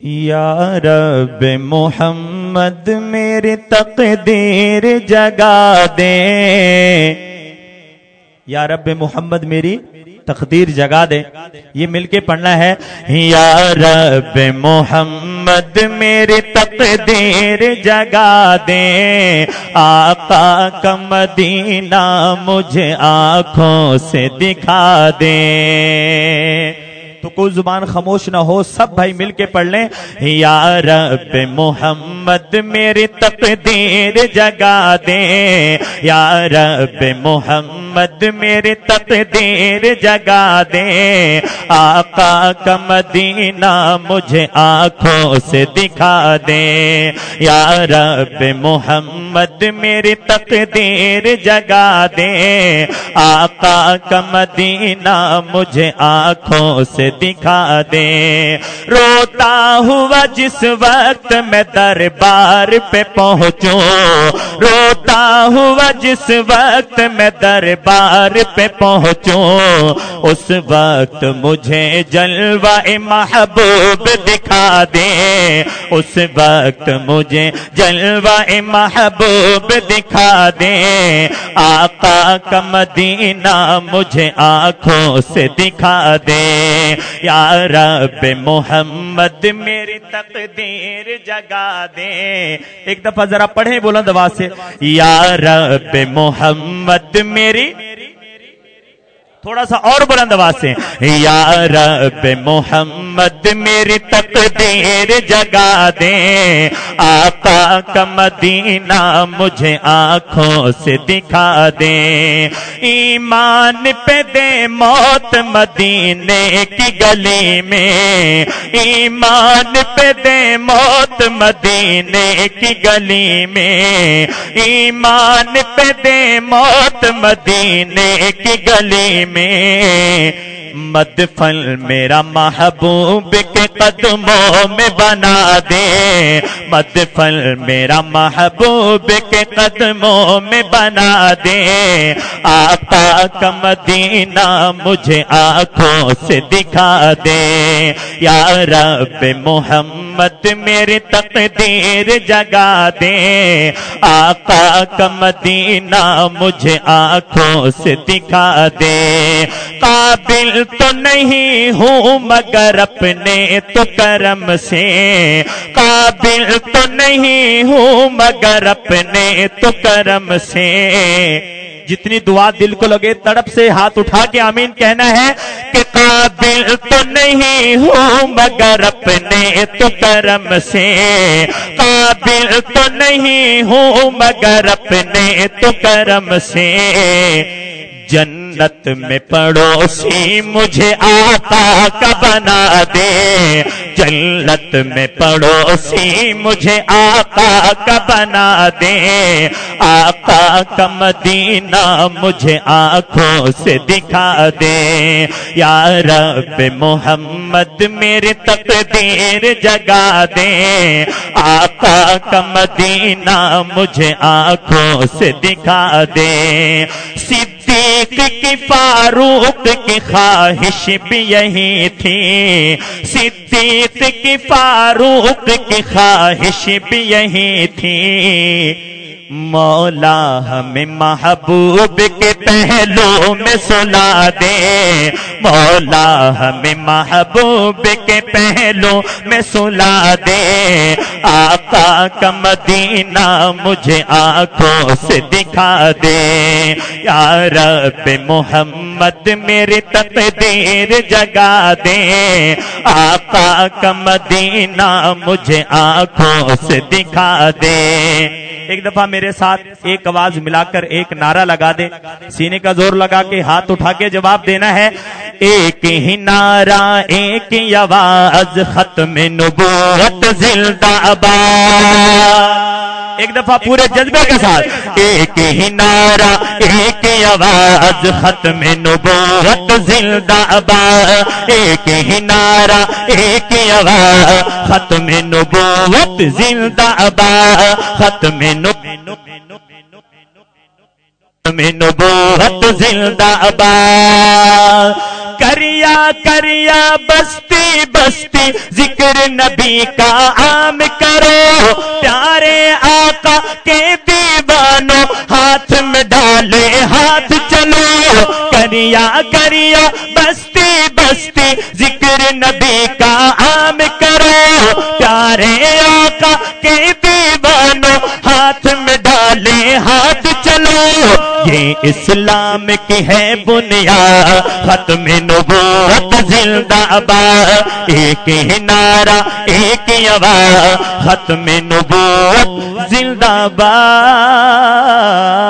یا رب محمد میری تقدیر جگا دے۔ یا رب محمد میری تقدیر جگا دے۔ یہ مل کے پڑھنا ہے۔ یا رب محمد میری تقدیر جگا دے۔ آقا کا مدینہ مجھے آنکھوں سے دکھا دے۔ تو کوئی زبان خاموش نہ ہو، سب بھائی مل کے پڑھ لیں۔ یا رب محمد میری تقدیر جگا دے۔ یا رب محمد میری تقدیر جگا دے۔ آقا کا مدینہ مجھے آنکھوں سے دکھا دے۔ یا رب محمد میری تقدیر جگا دے۔ آقا کا مدینہ مجھے آنکھوں سے دکھا دیں روتا ہوا جس وقت میں دربار پہ پہنچوں۔ روتا ہوا جس وقت میں دربار پہ پہنچوں۔ اس وقت مجھے جلوہ محبوب دکھا دیں۔ اس وقت مجھے جلوہ محبوب دکھا دے۔ آقا کا مدینہ مجھے آنکھوں سے دکھا دے۔ یا رب محمد میری تقدیر جگا دے۔ ایک دفعہ ذرا پڑھیں بلند آواز سے۔ یا رب محمد میری تھوڑا سا اور بلند آواز سے۔ یا رب محمد میری تقدیر جگا دے آقا کا مدینہ مجھے آنکھوں سے دکھا دے۔ ایمان پہ دے موت مدینے کی گلی میں۔ ایمان پہ دے موت مدینے کی گلی میں۔ ایمان پہ دے موت مدینے کی گلی میں۔ میں مدفل میرا محبوب کے قدموں میں بنا دے۔ مدفل میرا محبوب کے قدموں میں بنا دے۔ آقا کا مدینہ مجھے آنکھوں سے دکھا دے۔ یا رب محمد میری تقدیر جگا دے۔ آقا کا مدینہ مجھے آنکھوں سے دکھا دے۔ قابل تو نہیں ہوں، مگر اپنے تو کرم سے۔ قابل تو نہیں ہوں، مگر اپنے تو کرم سے۔ جتنی دعا دل کو لگے، تڑپ سے ہاتھ اٹھا کے آمین کہنا ہے کہ قابل تو نہیں ہوں، مگر اپنے تو کرم سے۔ قابل تو نہیں ہوں، مگر اپنے تو کرم سے۔ جنت میں پڑوسی مجھے آقا کا بنا دے۔ جنت میں پڑوسی مجھے آقا کا بنا دے۔ آقا کا مدینہ مجھے آنکھوں سے دکھا دے۔ یا رب محمد میرے تقدیر جگا دے۔ آقا کا مدینہ مجھے آنکھوں سے دکھا دے۔ صدیق کی فاروق کی خواہش بھی یہی تھی۔ صدیق کی فاروق کی خواہش بھی یہی تھی۔ مولا ہمیں محبوب کے پہلو میں سنا دے۔ مولا، ہمیں محبوب کے پہلو میں سنا دے۔ آقا کا مدینہ مجھے آنکھوں سے دکھا دے۔ یا رب محمد، میری تقدیر جگا دے۔ آقا کا مدینہ مجھے آنکھوں سے دکھا دے۔ ایک دفعہ میرے ساتھ ایک آواز ملا کر ایک نعرہ لگا دے۔ سینے کا زور لگا کے ہاتھ اٹھا کے جواب دینا ہے۔ ایک ہی نعرہ، ایک ہی آواز، ختم نبوت، زندہ آباد۔ ایک دفعہ پورے جذبے کے ساتھ۔ ایک ہی نعرہ، ایک ہی آواز، ختم نبوت، زندہ آباد۔ ایک ہی نعرہ، ایک ہی آواز، ختم نبوت، زندہ آباد۔ ختم نبوت، زندہ آباد۔ کریا کریا، بستی بستی، ذکر نبی کا عام کرو۔ پیارے آقا کے دیوانوں، ہاتھ میں ڈالے ہاتھ چلو۔ کریا کریا، بستی بستی، ذکر نبی کا عام کرو۔ پیارے آقا کے دیوانوں، ہاتھ میں ڈالے ہاتھ چلو۔ یہ اسلام کی ہے بنیاد، ختم نبوت، زندہ آباد۔ ایک ہی نعرہ، ایک ہی آواز، ختم نبوت، زندہ آباد۔